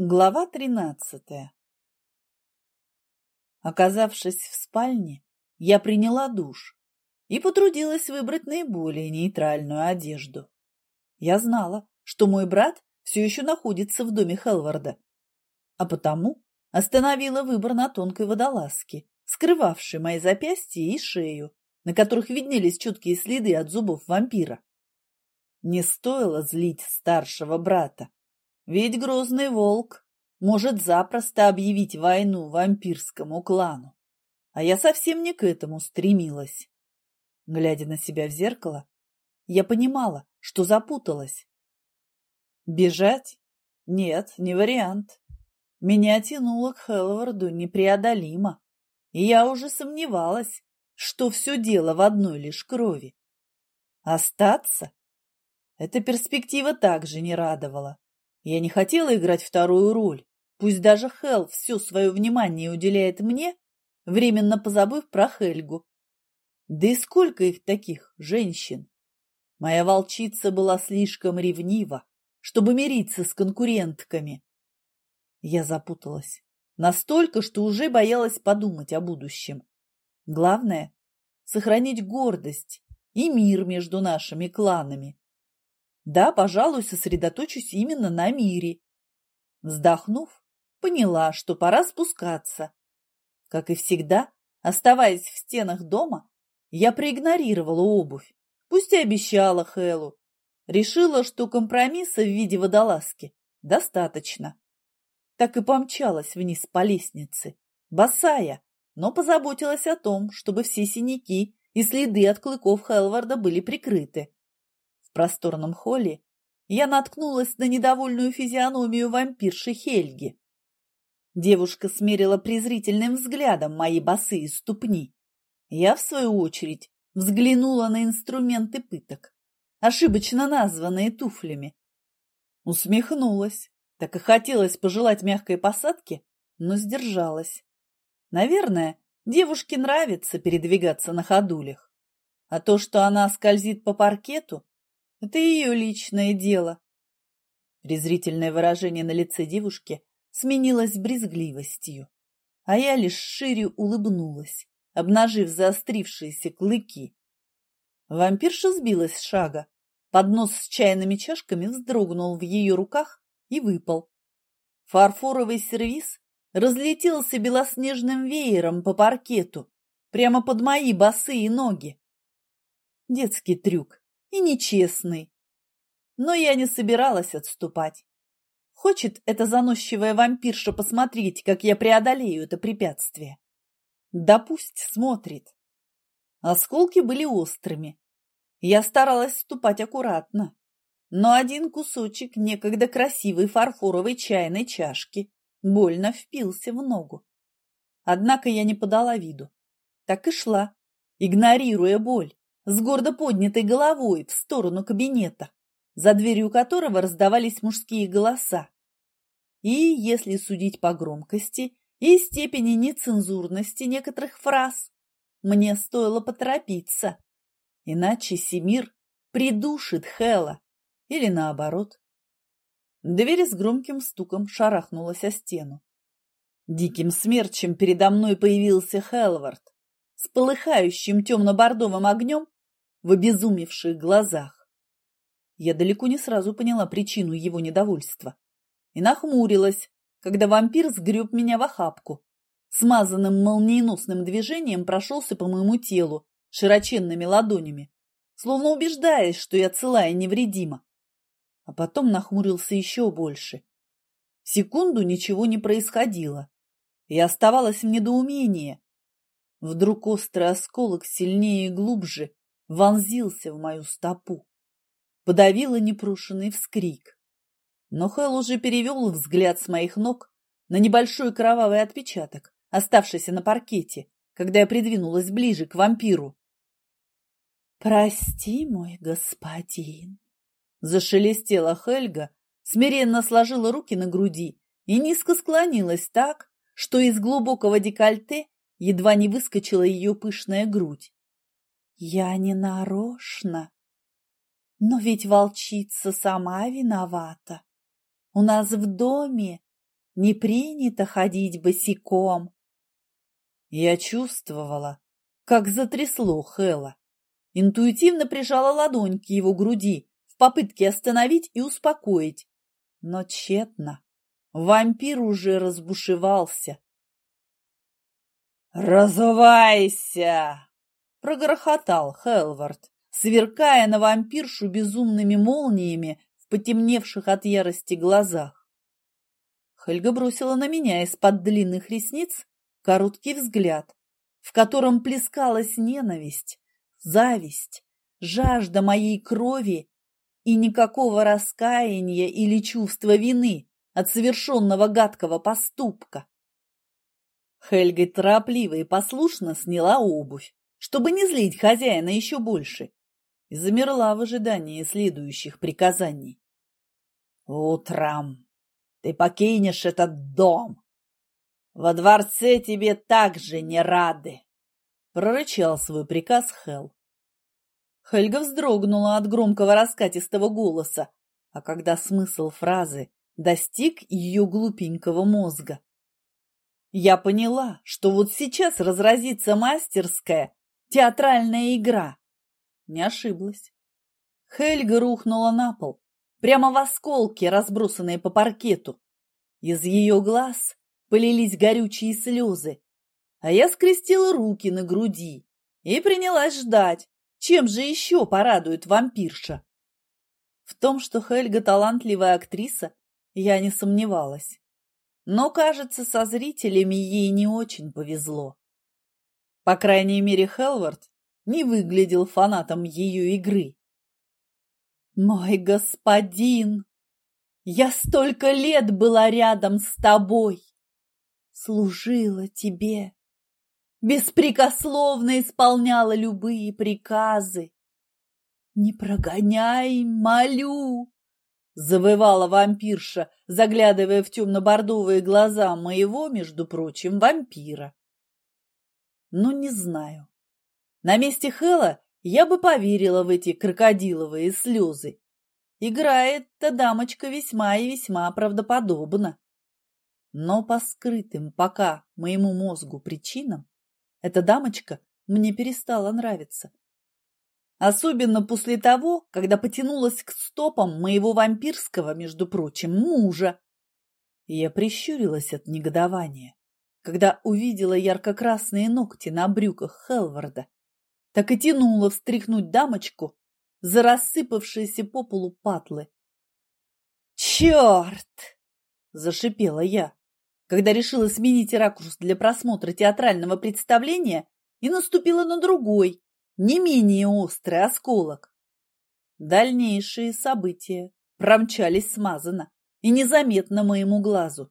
Глава тринадцатая Оказавшись в спальне, я приняла душ и потрудилась выбрать наиболее нейтральную одежду. Я знала, что мой брат все еще находится в доме Хелварда, а потому остановила выбор на тонкой водолазке, скрывавшей мои запястья и шею, на которых виднелись чуткие следы от зубов вампира. Не стоило злить старшего брата. Ведь грозный волк может запросто объявить войну вампирскому клану. А я совсем не к этому стремилась. Глядя на себя в зеркало, я понимала, что запуталась. Бежать? Нет, не вариант. Меня тянуло к Хелварду непреодолимо, и я уже сомневалась, что все дело в одной лишь крови. Остаться? Эта перспектива также не радовала. Я не хотела играть вторую роль. Пусть даже Хел все свое внимание уделяет мне, временно позабыв про Хельгу. Да и сколько их таких, женщин? Моя волчица была слишком ревнива, чтобы мириться с конкурентками. Я запуталась. Настолько, что уже боялась подумать о будущем. Главное — сохранить гордость и мир между нашими кланами. Да, пожалуй, сосредоточусь именно на мире. Вздохнув, поняла, что пора спускаться. Как и всегда, оставаясь в стенах дома, я проигнорировала обувь, пусть и обещала Хэлу. Решила, что компромисса в виде водолазки достаточно. Так и помчалась вниз по лестнице, босая, но позаботилась о том, чтобы все синяки и следы от клыков Хелварда были прикрыты. Просторном холле я наткнулась на недовольную физиономию вампирши Хельги. Девушка смерила презрительным взглядом мои босые ступни. Я, в свою очередь, взглянула на инструменты пыток, ошибочно названные туфлями. Усмехнулась, так и хотелось пожелать мягкой посадки, но сдержалась. Наверное, девушке нравится передвигаться на ходулях. А то, что она скользит по паркету, это ее личное дело. Презрительное выражение на лице девушки сменилось брезгливостью, а я лишь шире улыбнулась, обнажив заострившиеся клыки. Вампирша сбилась с шага. Поднос с чайными чашками вздрогнул в ее руках и выпал. Фарфоровый сервиз разлетелся белоснежным веером по паркету, прямо под мои босые ноги. Детский трюк и нечестный. Но я не собиралась отступать. Хочет эта заносчивая вампирша посмотреть, как я преодолею это препятствие. Да пусть смотрит. Осколки были острыми. Я старалась ступать аккуратно, но один кусочек некогда красивой фарфоровой чайной чашки больно впился в ногу. Однако я не подала виду. Так и шла, игнорируя боль с гордо поднятой головой в сторону кабинета, за дверью которого раздавались мужские голоса. И, если судить по громкости и степени нецензурности некоторых фраз, мне стоило поторопиться, иначе Семир придушит Хела или наоборот. Дверь с громким стуком шарахнулась о стену. Диким смерчем передо мной появился Хелвард с полыхающим темно-бордовым огнем в обезумевших глазах. Я далеко не сразу поняла причину его недовольства и нахмурилась, когда вампир сгреб меня в охапку. Смазанным молниеносным движением прошелся по моему телу широченными ладонями, словно убеждаясь, что я цела и невредима. А потом нахмурился еще больше. Секунду ничего не происходило, и оставалось в недоумении. Вдруг острый осколок сильнее и глубже вонзился в мою стопу. Подавила непрошенный вскрик. Но Хэл уже перевел взгляд с моих ног на небольшой кровавый отпечаток, оставшийся на паркете, когда я придвинулась ближе к вампиру. «Прости, мой господин!» Зашелестела Хельга, смиренно сложила руки на груди и низко склонилась так, что из глубокого декольте едва не выскочила ее пышная грудь. Я не нарочно. Но ведь волчица сама виновата. У нас в доме не принято ходить босиком. Я чувствовала, как затрясло Хэла. Интуитивно прижала ладонь к его груди в попытке остановить и успокоить. Но тщетно. Вампир уже разбушевался. «Разувайся!» — прогрохотал Хелвард, сверкая на вампиршу безумными молниями в потемневших от ярости глазах. Хельга бросила на меня из-под длинных ресниц короткий взгляд, в котором плескалась ненависть, зависть, жажда моей крови и никакого раскаяния или чувства вины от совершенного гадкого поступка. Хельга торопливо и послушно сняла обувь, чтобы не злить хозяина еще больше, и замерла в ожидании следующих приказаний. «Утром ты покинешь этот дом. Во дворце тебе также не рады!» — прорычал свой приказ Хел. Хельга вздрогнула от громкого раскатистого голоса, а когда смысл фразы достиг ее глупенького мозга. Я поняла, что вот сейчас разразится мастерская театральная игра. Не ошиблась. Хельга рухнула на пол, прямо в осколки, разбросанные по паркету. Из ее глаз полились горючие слезы, а я скрестила руки на груди и принялась ждать, чем же еще порадует вампирша. В том, что Хельга талантливая актриса, я не сомневалась. Но, кажется, со зрителями ей не очень повезло. По крайней мере, Хелвард не выглядел фанатом ее игры. «Мой господин, я столько лет была рядом с тобой, служила тебе, беспрекословно исполняла любые приказы. Не прогоняй, молю!» Завывала вампирша, заглядывая в темно-бордовые глаза моего, между прочим, вампира. Ну, не знаю. На месте Хэла я бы поверила в эти крокодиловые слезы. Играет-то дамочка весьма и весьма правдоподобно. Но по скрытым пока моему мозгу причинам эта дамочка мне перестала нравиться. Особенно после того, когда потянулась к стопам моего вампирского, между прочим, мужа. я прищурилась от негодования, когда увидела ярко-красные ногти на брюках Хелварда так и тянуло встряхнуть дамочку за рассыпавшиеся по полу патлы. «Черт!» – зашипела я, когда решила сменить ракурс для просмотра театрального представления и наступила на другой, не менее острый осколок. Дальнейшие события промчались смазанно и незаметно моему глазу.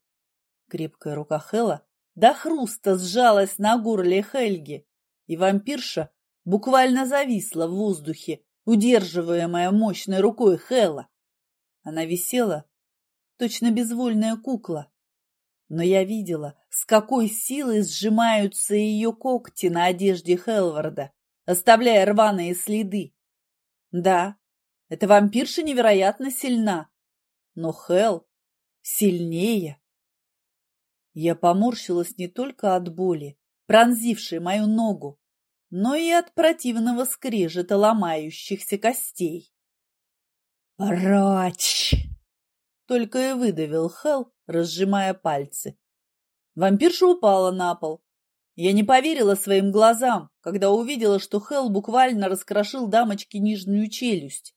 Крепкая рука Хела до хруста сжалась на горле Хельги, и вампирша буквально зависла в воздухе, удерживаемая мощной рукой Хэлла. Она висела, точно безвольная кукла. Но я видела, с какой силой сжимаются ее когти на одежде Хелварда, оставляя рваные следы. Да, эта вампирша невероятно сильна, но Хел сильнее. Я поморщилась не только от боли, пронзившей мою ногу, но и от противного скрежета ломающихся костей. «Прочь!» — только и выдавил Хел, разжимая пальцы. Вампирша упала на пол. Я не поверила своим глазам, когда увидела, что Хел буквально раскрошил дамочке нижнюю челюсть,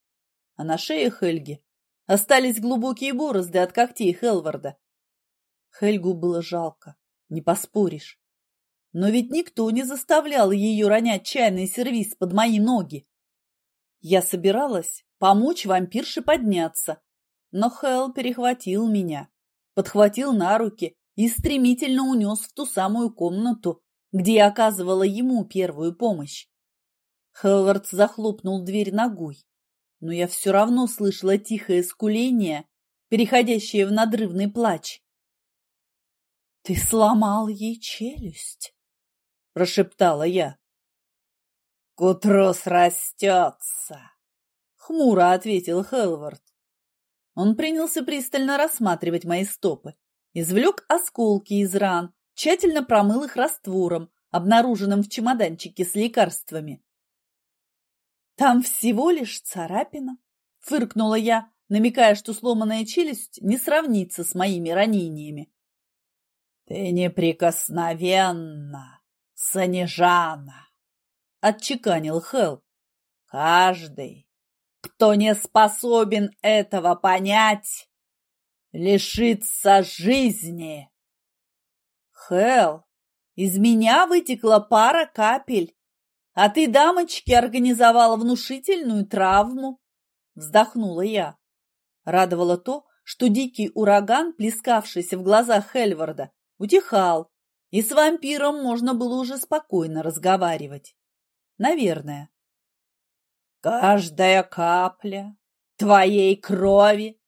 а на шее Хельги остались глубокие борозды от когтей Хелварда. Хельгу было жалко, не поспоришь. Но ведь никто не заставлял ее ронять чайный сервиз под мои ноги. Я собиралась помочь вампирше подняться, но Хелл перехватил меня, подхватил на руки и стремительно унес в ту самую комнату, где я оказывала ему первую помощь. Хелвард захлопнул дверь ногой, но я все равно слышала тихое скуление, переходящее в надрывный плач. — Ты сломал ей челюсть, — прошептала я. — К утру срастется, — хмуро ответил Хелвард. Он принялся пристально рассматривать мои стопы, извлек осколки из ран, тщательно промыл их раствором, обнаруженным в чемоданчике с лекарствами. «Там всего лишь царапина», — фыркнула я, намекая, что сломанная челюсть не сравнится с моими ранениями. «Ты неприкосновенна, Санежана!» — отчеканил Хелл. «Каждый, кто не способен этого понять, лишится жизни!» «Хелл, из меня вытекла пара капель, а ты, дамочки, организовала внушительную травму!» Вздохнула я. Радовало то, что дикий ураган, плескавшийся в глазах Хельварда, утихал, и с вампиром можно было уже спокойно разговаривать. Наверное. «Каждая капля твоей крови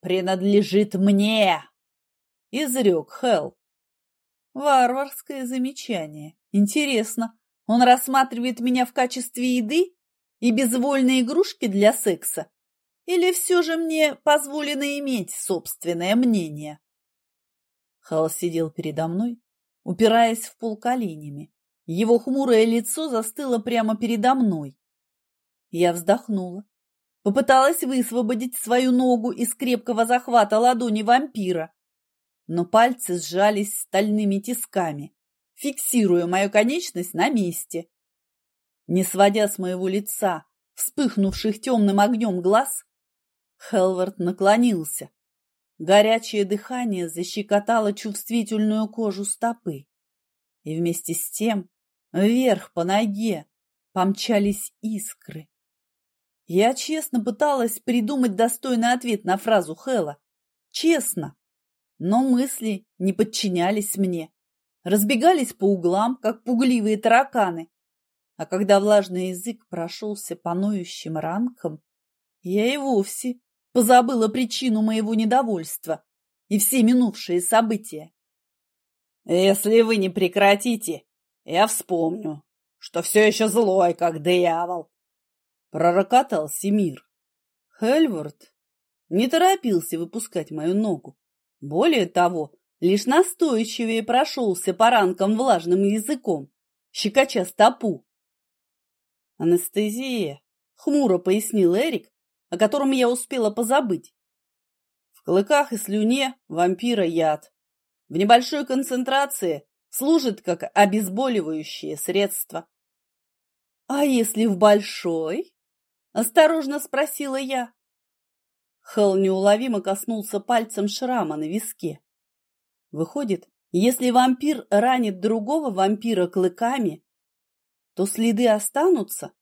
принадлежит мне!» — изрек Хелл. Варварское замечание. Интересно, он рассматривает меня в качестве еды и безвольной игрушки для секса? Или все же мне позволено иметь собственное мнение? Хал сидел передо мной, упираясь в пол коленями. Его хмурое лицо застыло прямо передо мной. Я вздохнула. Попыталась высвободить свою ногу из крепкого захвата ладони вампира, но пальцы сжались стальными тисками, фиксируя мою конечность на месте. Не сводя с моего лица вспыхнувших темным огнем глаз, Хелвард наклонился. Горячее дыхание защекотало чувствительную кожу стопы. И вместе с тем вверх по ноге помчались искры. Я честно пыталась придумать достойный ответ на фразу Хэла. Честно. Но мысли не подчинялись мне. Разбегались по углам, как пугливые тараканы. А когда влажный язык прошелся по ноющим ранкам, я и вовсе позабыла причину моего недовольства и все минувшие события. Если вы не прекратите, я вспомню, что все еще злой, как дьявол, — пророкотал Семир. Хельвард не торопился выпускать мою ногу. Более того, лишь настойчивее прошелся по ранкам влажным языком, щекоча стопу. «Анестезия», — хмуро пояснил Эрик, о котором я успела позабыть. В клыках и слюне вампира яд. В небольшой концентрации служит как обезболивающее средство. — А если в большой? — осторожно спросила я. Хелл неуловимо коснулся пальцем шрама на виске. Выходит, если вампир ранит другого вампира клыками, то следы останутся?